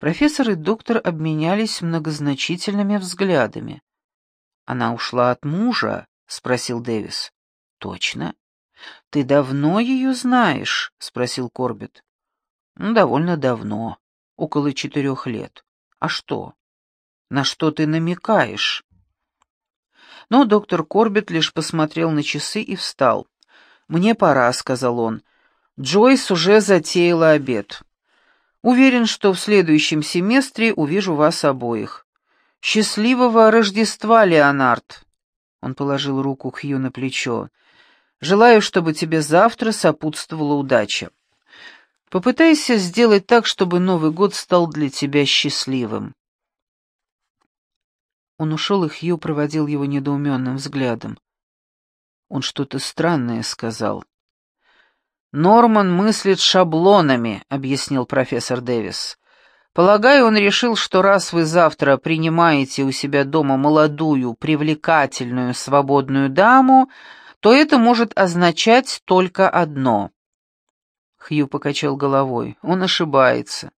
Профессор и доктор обменялись многозначительными взглядами. «Она ушла от мужа?» — спросил Дэвис. «Точно. Ты давно ее знаешь?» — спросил Корбет. «Ну, довольно давно. Около четырех лет. А что? На что ты намекаешь?» Но доктор Корбет лишь посмотрел на часы и встал. «Мне пора», — сказал он. «Джойс уже затеяла обед. Уверен, что в следующем семестре увижу вас обоих. Счастливого Рождества, Леонард!» Он положил руку Хью на плечо. «Желаю, чтобы тебе завтра сопутствовала удача. Попытайся сделать так, чтобы Новый год стал для тебя счастливым». Он ушел, и Хью проводил его недоуменным взглядом. Он что-то странное сказал. «Норман мыслит шаблонами», — объяснил профессор Дэвис. «Полагаю, он решил, что раз вы завтра принимаете у себя дома молодую, привлекательную, свободную даму, то это может означать только одно». Хью покачал головой. «Он ошибается.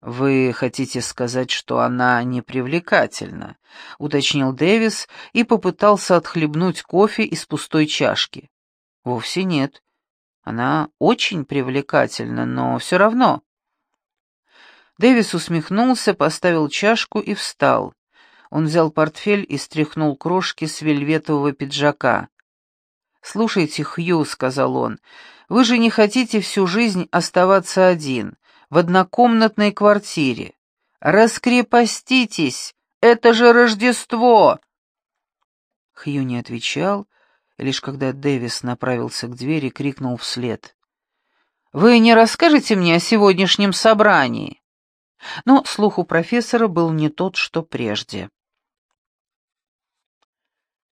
«Вы хотите сказать, что она непривлекательна?» — уточнил Дэвис и попытался отхлебнуть кофе из пустой чашки. «Вовсе нет. Она очень привлекательна, но все равно». Дэвис усмехнулся, поставил чашку и встал. Он взял портфель и стряхнул крошки с вельветового пиджака. «Слушайте, Хью», — сказал он, — «вы же не хотите всю жизнь оставаться один в однокомнатной квартире. Раскрепоститесь, это же Рождество!» Хью не отвечал, лишь когда Дэвис направился к двери, крикнул вслед. «Вы не расскажете мне о сегодняшнем собрании?» Но слух у профессора был не тот, что прежде.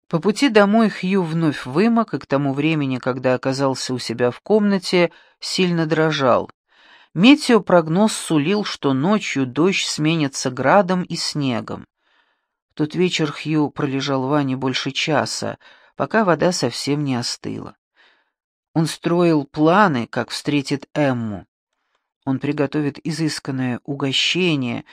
По пути домой Хью вновь вымок, и к тому времени, когда оказался у себя в комнате, сильно дрожал. Метеопрогноз сулил, что ночью дождь сменится градом и снегом. В тот вечер Хью пролежал в ванне больше часа, пока вода совсем не остыла. Он строил планы, как встретит Эмму. Он приготовит изысканное угощение,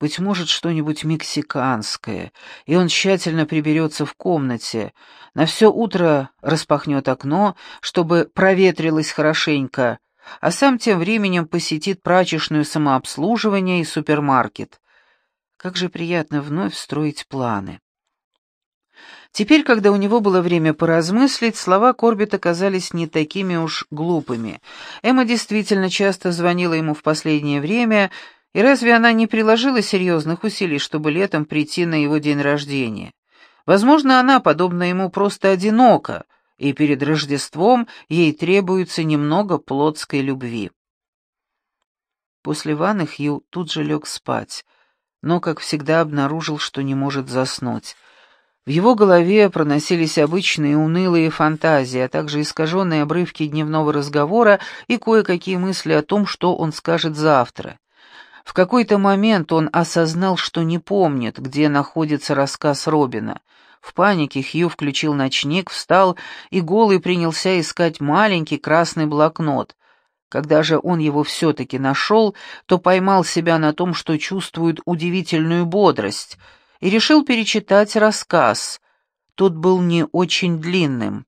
быть может, что-нибудь мексиканское, и он тщательно приберется в комнате, на все утро распахнет окно, чтобы проветрилось хорошенько, а сам тем временем посетит прачечную самообслуживание и супермаркет. Как же приятно вновь строить планы. Теперь, когда у него было время поразмыслить, слова Корбета казались не такими уж глупыми. Эмма действительно часто звонила ему в последнее время, и разве она не приложила серьезных усилий, чтобы летом прийти на его день рождения? Возможно, она, подобно ему, просто одинока — и перед Рождеством ей требуется немного плотской любви. После ванны Хью тут же лег спать, но, как всегда, обнаружил, что не может заснуть. В его голове проносились обычные унылые фантазии, а также искаженные обрывки дневного разговора и кое-какие мысли о том, что он скажет завтра. В какой-то момент он осознал, что не помнит, где находится рассказ Робина — в панике Хью включил ночник, встал и голый принялся искать маленький красный блокнот. Когда же он его все-таки нашел, то поймал себя на том, что чувствует удивительную бодрость, и решил перечитать рассказ. Тот был не очень длинным.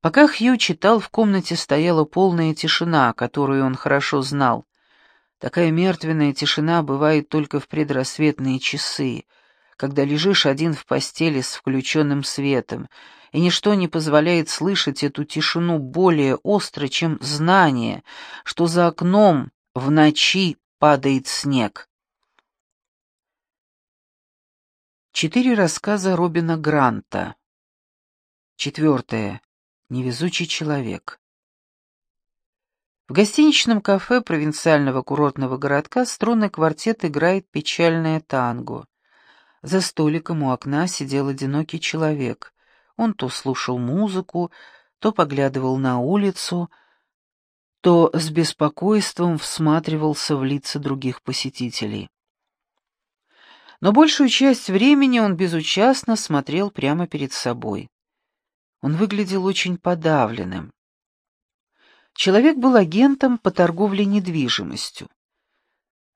Пока Хью читал, в комнате стояла полная тишина, которую он хорошо знал. Такая мертвенная тишина бывает только в предрассветные часы — когда лежишь один в постели с включенным светом, и ничто не позволяет слышать эту тишину более остро, чем знание, что за окном в ночи падает снег. Четыре рассказа Робина Гранта. Четвертое. Невезучий человек. В гостиничном кафе провинциального курортного городка струнный квартет играет печальное танго. За столиком у окна сидел одинокий человек. Он то слушал музыку, то поглядывал на улицу, то с беспокойством всматривался в лица других посетителей. Но большую часть времени он безучастно смотрел прямо перед собой. Он выглядел очень подавленным. Человек был агентом по торговле недвижимостью.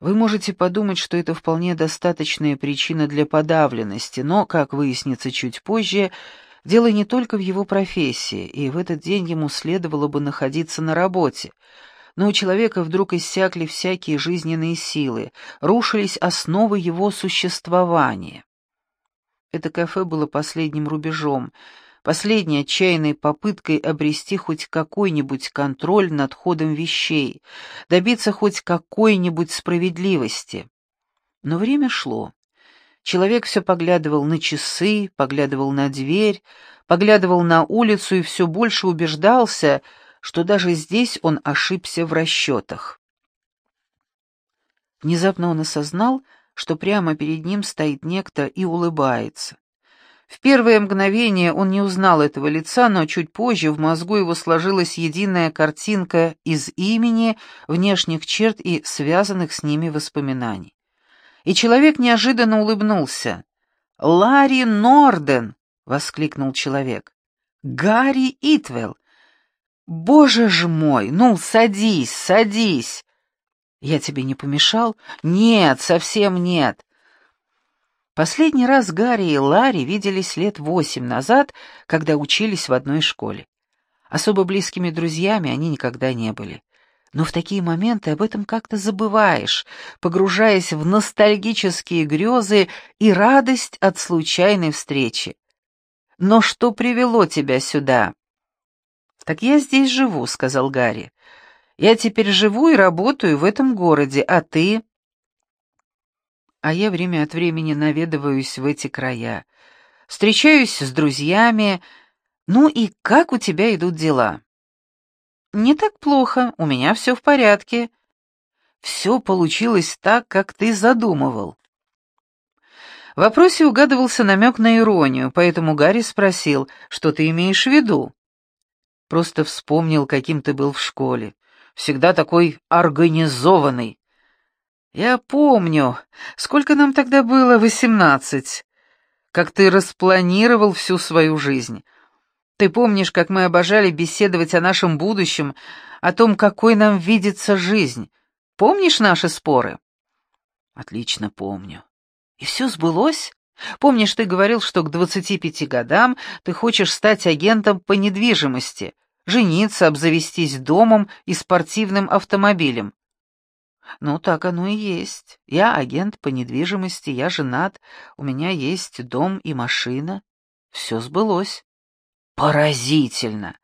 Вы можете подумать, что это вполне достаточная причина для подавленности, но, как выяснится чуть позже, дело не только в его профессии, и в этот день ему следовало бы находиться на работе. Но у человека вдруг иссякли всякие жизненные силы, рушились основы его существования. Это кафе было последним рубежом, последней отчаянной попыткой обрести хоть какой-нибудь контроль над ходом вещей, добиться хоть какой-нибудь справедливости. Но время шло. Человек все поглядывал на часы, поглядывал на дверь, поглядывал на улицу и все больше убеждался, что даже здесь он ошибся в расчетах. Внезапно он осознал, что прямо перед ним стоит некто и улыбается. В первое мгновение он не узнал этого лица, но чуть позже в мозгу его сложилась единая картинка из имени, внешних черт и связанных с ними воспоминаний. И человек неожиданно улыбнулся. «Ларри Норден!» — воскликнул человек. «Гарри Итвелл! Боже ж мой! Ну, садись, садись!» «Я тебе не помешал?» «Нет, совсем нет. Последний раз Гарри и Ларри виделись лет восемь назад, когда учились в одной школе. Особо близкими друзьями они никогда не были. Но в такие моменты об этом как-то забываешь, погружаясь в ностальгические грезы и радость от случайной встречи. «Но что привело тебя сюда?» «Так я здесь живу», — сказал Гарри. «Я теперь живу и работаю в этом городе, а ты?» а я время от времени наведываюсь в эти края. Встречаюсь с друзьями. Ну и как у тебя идут дела? Не так плохо, у меня все в порядке. Все получилось так, как ты задумывал. В вопросе угадывался намек на иронию, поэтому Гарри спросил, что ты имеешь в виду. Просто вспомнил, каким ты был в школе. Всегда такой организованный. «Я помню. Сколько нам тогда было? Восемнадцать. Как ты распланировал всю свою жизнь. Ты помнишь, как мы обожали беседовать о нашем будущем, о том, какой нам видится жизнь. Помнишь наши споры?» «Отлично помню. И все сбылось?» Помнишь, ты говорил, что к двадцати пяти годам ты хочешь стать агентом по недвижимости, жениться, обзавестись домом и спортивным автомобилем. Ну, так оно и есть. Я агент по недвижимости, я женат, у меня есть дом и машина. Все сбылось. Поразительно.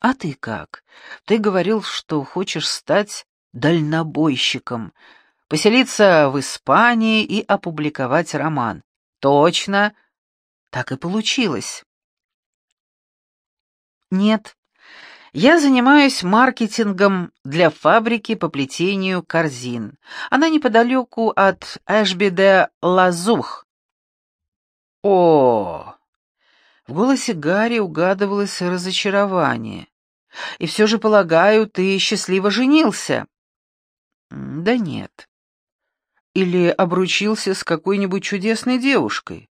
А ты как? Ты говорил, что хочешь стать дальнобойщиком, поселиться в Испании и опубликовать роман. Точно. Так и получилось. Нет, я занимаюсь маркетингом для фабрики по плетению корзин. Она неподалеку от Эшби-де-Лазух. О! В голосе Гарри угадывалось разочарование. И все же, полагаю, ты счастливо женился? Да нет. Или обручился с какой-нибудь чудесной девушкой?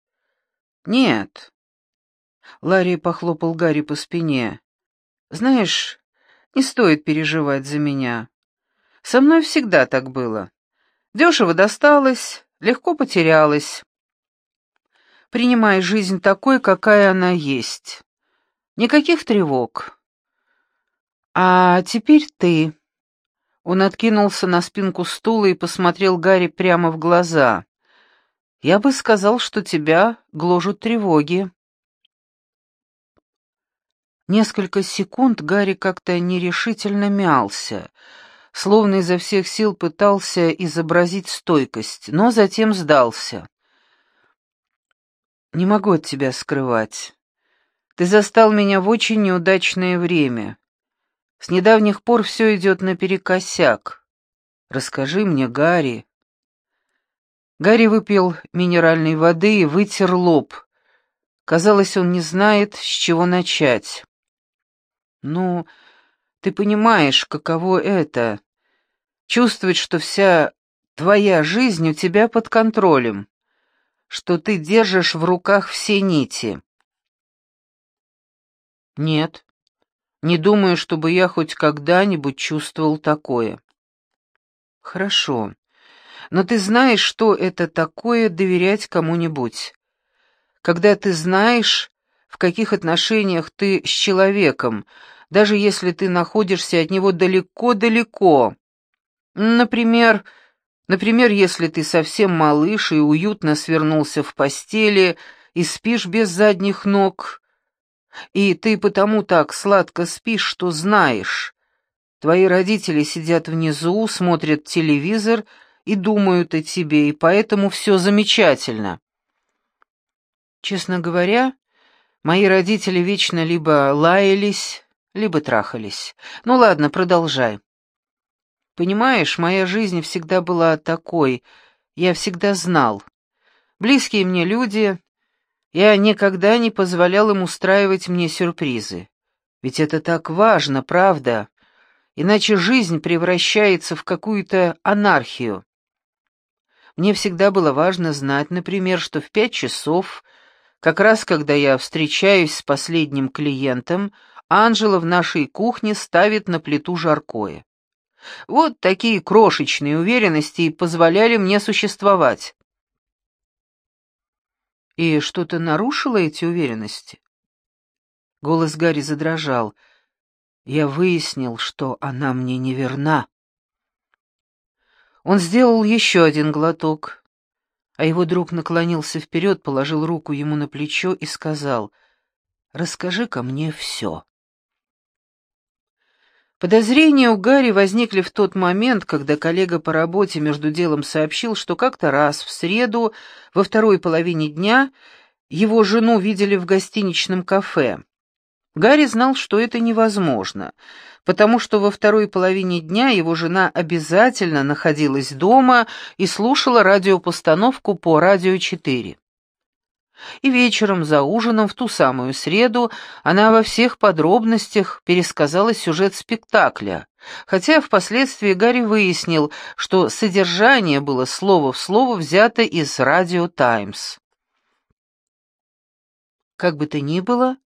Нет. Ларри похлопал Гарри по спине. Знаешь, не стоит переживать за меня. Со мной всегда так было. Дешево досталось, легко потерялось. Принимай жизнь такой, какая она есть. Никаких тревог. А теперь ты. Он откинулся на спинку стула и посмотрел Гарри прямо в глаза. Я бы сказал, что тебя гложут тревоги. Несколько секунд Гарри как-то нерешительно мялся, словно изо всех сил пытался изобразить стойкость, но затем сдался. «Не могу от тебя скрывать. Ты застал меня в очень неудачное время. С недавних пор все идет наперекосяк. Расскажи мне, Гарри». Гарри выпил минеральной воды и вытер лоб. Казалось, он не знает, с чего начать. Ну, ты понимаешь, каково это — чувствовать, что вся твоя жизнь у тебя под контролем, что ты держишь в руках все нити. Нет. Не думаю, чтобы я хоть когда-нибудь чувствовал такое. Хорошо. Но ты знаешь, что это такое доверять кому-нибудь? Когда ты знаешь, в каких отношениях ты с человеком, даже если ты находишься от него далеко-далеко. Например, например, если ты совсем малыш и уютно свернулся в постели и спишь без задних ног, и ты потому так сладко спишь, что знаешь. Твои родители сидят внизу, смотрят телевизор и думают о тебе, и поэтому все замечательно. Честно говоря, мои родители вечно либо лаялись, либо трахались. Ну ладно, продолжай. Понимаешь, моя жизнь всегда была такой, я всегда знал. Близкие мне люди, я никогда не позволял им устраивать мне сюрпризы. Ведь это так важно, правда? Иначе жизнь превращается в какую-то анархию. Мне всегда было важно знать, например, что в пять часов, как раз когда я встречаюсь с последним клиентом, Анжела в нашей кухне ставит на плиту жаркое. Вот такие крошечные уверенности позволяли мне существовать. И что-то нарушило эти уверенности? Голос Гарри задрожал. Я выяснил, что она мне не верна. Он сделал еще один глоток, а его друг наклонился вперед, положил руку ему на плечо и сказал, «Расскажи-ка мне все». Подозрения у Гарри возникли в тот момент, когда коллега по работе между делом сообщил, что как-то раз в среду во второй половине дня его жену видели в гостиничном кафе. Гарри знал, что это невозможно, потому что во второй половине дня его жена обязательно находилась дома и слушала радиопостановку по «Радио 4». И вечером за ужином в ту самую среду она во всех подробностях пересказала сюжет спектакля, хотя впоследствии Гарри выяснил, что содержание было слово в слово взято из «Радио Таймс». Как бы то ни было,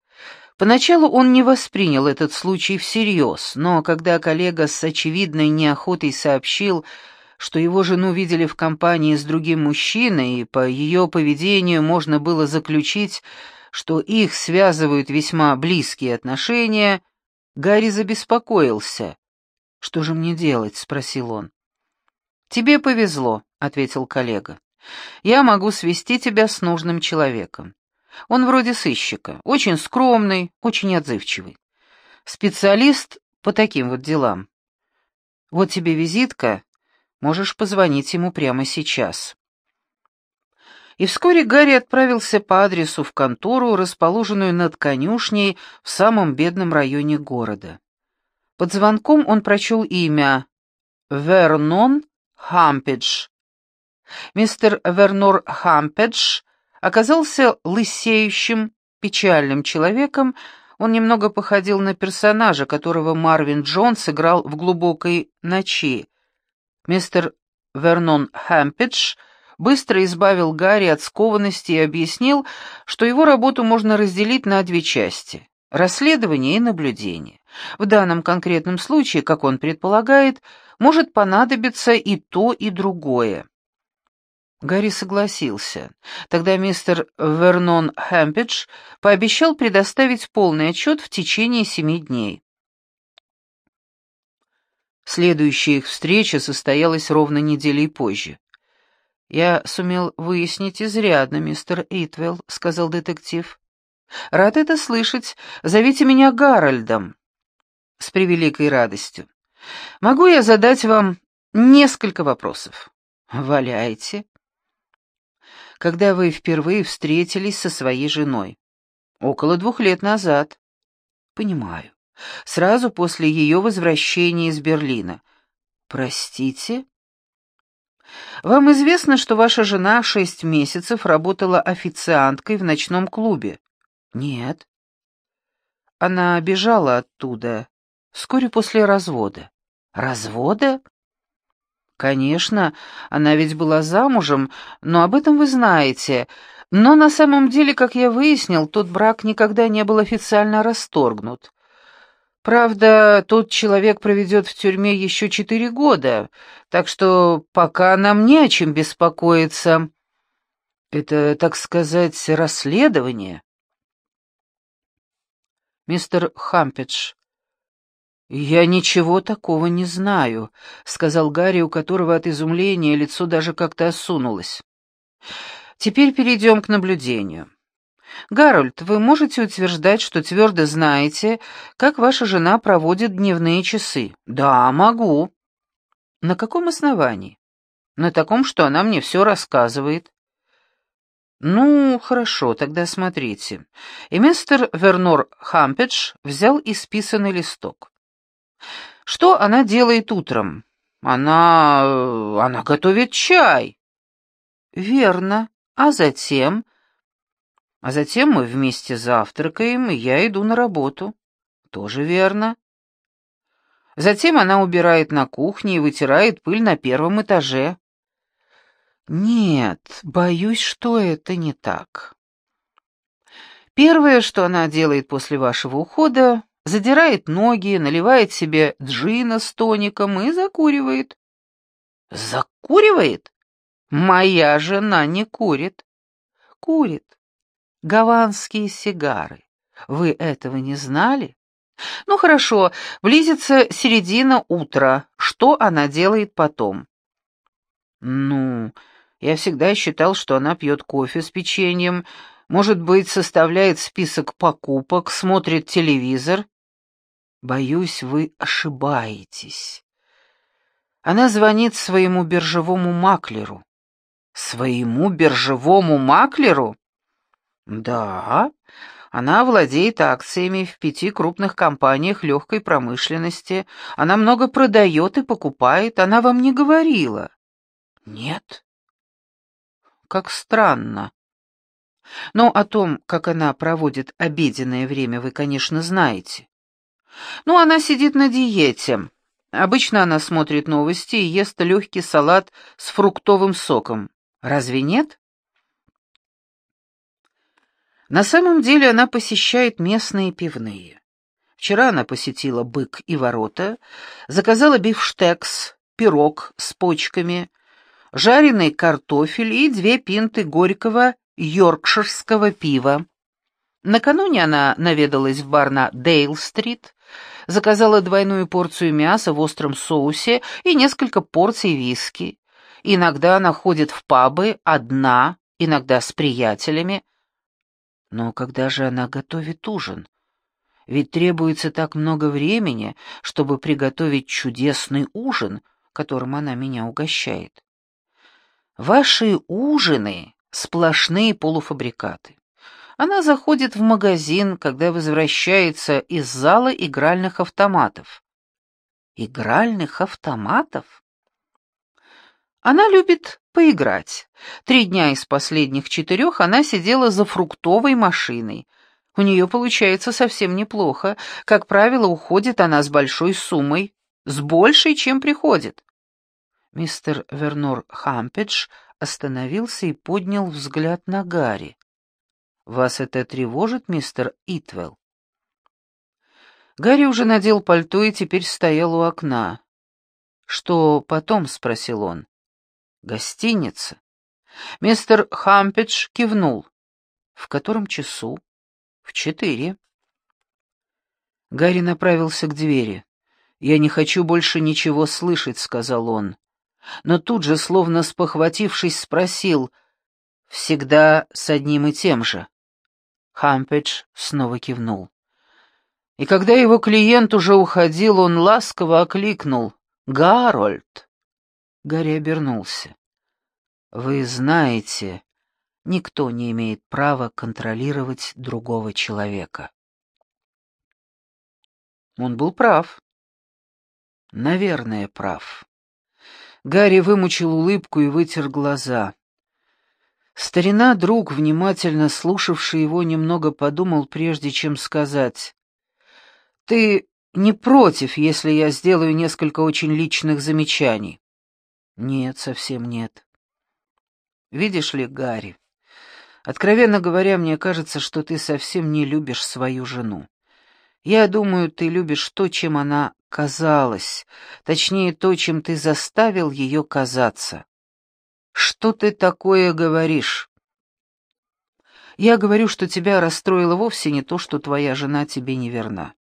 поначалу он не воспринял этот случай всерьез, но когда коллега с очевидной неохотой сообщил, что его жену видели в компании с другим мужчиной, и по ее поведению можно было заключить, что их связывают весьма близкие отношения, Гарри забеспокоился. «Что же мне делать?» — спросил он. «Тебе повезло», — ответил коллега. «Я могу свести тебя с нужным человеком. Он вроде сыщика, очень скромный, очень отзывчивый. Специалист по таким вот делам. Вот тебе визитка, Можешь позвонить ему прямо сейчас». И вскоре Гарри отправился по адресу в контору, расположенную над конюшней в самом бедном районе города. Под звонком он прочел имя Вернон Хампедж. Мистер Вернор Хампедж оказался лысеющим, печальным человеком, он немного походил на персонажа, которого Марвин Джонс играл в «Глубокой ночи», Мистер Вернон Хэмпидж быстро избавил Гарри от скованности и объяснил, что его работу можно разделить на две части — расследование и наблюдение. В данном конкретном случае, как он предполагает, может понадобиться и то, и другое. Гарри согласился. Тогда мистер Вернон Хэмпидж пообещал предоставить полный отчет в течение семи дней. Следующая их встреча состоялась ровно неделей позже. «Я сумел выяснить изрядно, мистер Итвелл», — сказал детектив. «Рад это слышать. Зовите меня Гарольдом». «С превеликой радостью. Могу я задать вам несколько вопросов?» «Валяйте». «Когда вы впервые встретились со своей женой?» «Около двух лет назад». «Понимаю сразу после ее возвращения из Берлина. Простите? Вам известно, что ваша жена шесть месяцев работала официанткой в ночном клубе? Нет. Она бежала оттуда вскоре после развода. Развода? Конечно, она ведь была замужем, но об этом вы знаете. Но на самом деле, как я выяснил, тот брак никогда не был официально расторгнут. Правда, тот человек проведет в тюрьме еще четыре года, так что пока нам не о чем беспокоиться. Это, так сказать, расследование. Мистер Хампидж, «Я ничего такого не знаю», — сказал Гарри, у которого от изумления лицо даже как-то осунулось. «Теперь перейдем к наблюдению. Гарольд, вы можете утверждать, что твердо знаете, как ваша жена проводит дневные часы?» «Да, могу». «На каком основании?» «На таком, что она мне все рассказывает». «Ну, хорошо, тогда смотрите». И мистер Вернор Хампедж взял исписанный листок. Что она делает утром? Она... Э, она готовит чай. Верно. А затем... А затем мы вместе завтракаем, и я иду на работу. Тоже верно. Затем она убирает на кухне и вытирает пыль на первом этаже. Нет, боюсь, что это не так. Первое, что она делает после вашего ухода, задирает ноги, наливает себе джина с тоником и закуривает. Закуривает? Моя жена не курит. Курит. Гаванские сигары. Вы этого не знали? Ну хорошо, близится середина утра. Что она делает потом? Ну, я всегда считал, что она пьет кофе с печеньем, может быть, составляет список покупок, смотрит телевизор. Боюсь, вы ошибаетесь. Она звонит своему биржевому маклеру. Своему биржевому маклеру? Да, она владеет акциями в пяти крупных компаниях легкой промышленности. Она много продает и покупает. Она вам не говорила? Нет. Как странно. Но о том, как она проводит обеденное время, вы, конечно, знаете. Ну, она сидит на диете. Обычно она смотрит новости и ест легкий салат с фруктовым соком. Разве нет? На самом деле она посещает местные пивные. Вчера она посетила «Бык и ворота», заказала бифштекс, пирог с почками, жареный картофель и две пинты горького йоркширского пива. Накануне она наведалась в бар на Дейл-стрит, заказала двойную порцию мяса в остром соусе и несколько порций виски. Иногда она ходит в пабы одна, иногда с приятелями. Но когда же она готовит ужин? Ведь требуется так много времени, чтобы приготовить чудесный ужин, которым она меня угощает. Ваши ужины — сплошные полуфабрикаты. Она заходит в магазин, когда возвращается из зала игральных автоматов. Игральных автоматов? Она любит поиграть. Три дня из последних четырех она сидела за фруктовой машиной. У нее получается совсем неплохо. Как правило, уходит она с большой суммой, с большей, чем приходит. Мистер Вернор Хампедж остановился и поднял взгляд на Гарри. Вас это тревожит, мистер Итвелл? Гарри уже надел пальто и теперь стоял у окна. «Что потом?» — спросил он. «Гостиница». Мистер Хампидж кивнул. «В котором часу?» «В четыре». Гарри направился к двери. «Я не хочу больше ничего слышать», — сказал он. Но тут же, словно спохватившись, спросил, «Всегда с одним и тем же?» Хампедж снова кивнул. И когда его клиент уже уходил, он ласково окликнул «Гарольд!». Гарри обернулся. «Вы знаете, никто не имеет права контролировать другого человека». Он был прав. Наверное, прав. Гарри вымучил улыбку и вытер глаза. Старина друг, внимательно слушавший его, немного подумал, прежде чем сказать. «Ты не против, если я сделаю несколько очень личных замечаний?» «Нет, совсем нет». «Видишь ли, Гарри, откровенно говоря, мне кажется, что ты совсем не любишь свою жену. Я думаю, ты любишь то, чем она казалась, точнее, то, чем ты заставил ее казаться. Что ты такое говоришь? Я говорю, что тебя расстроило вовсе не то, что твоя жена тебе неверна.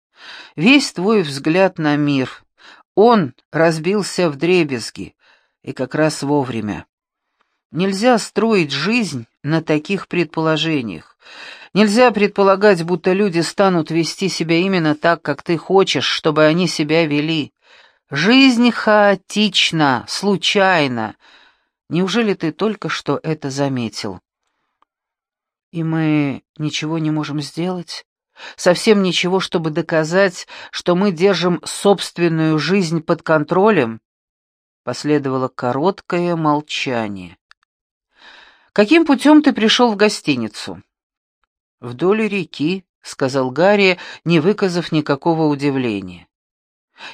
Весь твой взгляд на мир, он разбился в дребезги, и как раз вовремя. Нельзя строить жизнь на таких предположениях. Нельзя предполагать, будто люди станут вести себя именно так, как ты хочешь, чтобы они себя вели. Жизнь хаотична, случайна. Неужели ты только что это заметил? И мы ничего не можем сделать? Совсем ничего, чтобы доказать, что мы держим собственную жизнь под контролем? Последовало короткое молчание. «Каким путем ты пришел в гостиницу?» «Вдоль реки», — сказал Гарри, не выказав никакого удивления.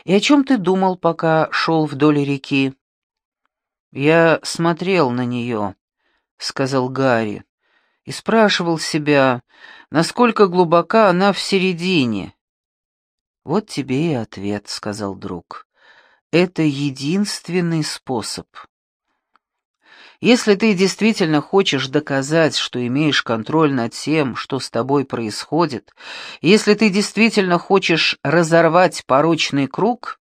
«И о чем ты думал, пока шел вдоль реки?» «Я смотрел на нее», — сказал Гарри, — «и спрашивал себя, насколько глубока она в середине». «Вот тебе и ответ», — сказал друг. «Это единственный способ». Если ты действительно хочешь доказать, что имеешь контроль над тем, что с тобой происходит, если ты действительно хочешь разорвать порочный круг,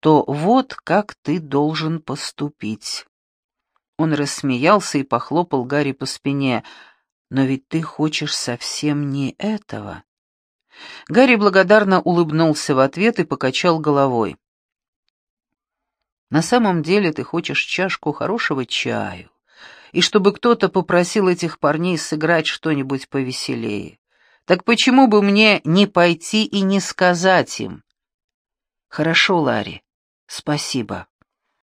то вот как ты должен поступить. Он рассмеялся и похлопал Гарри по спине. «Но ведь ты хочешь совсем не этого». Гарри благодарно улыбнулся в ответ и покачал головой. На самом деле ты хочешь чашку хорошего чаю, и чтобы кто-то попросил этих парней сыграть что-нибудь повеселее. Так почему бы мне не пойти и не сказать им? Хорошо, Ларри, спасибо.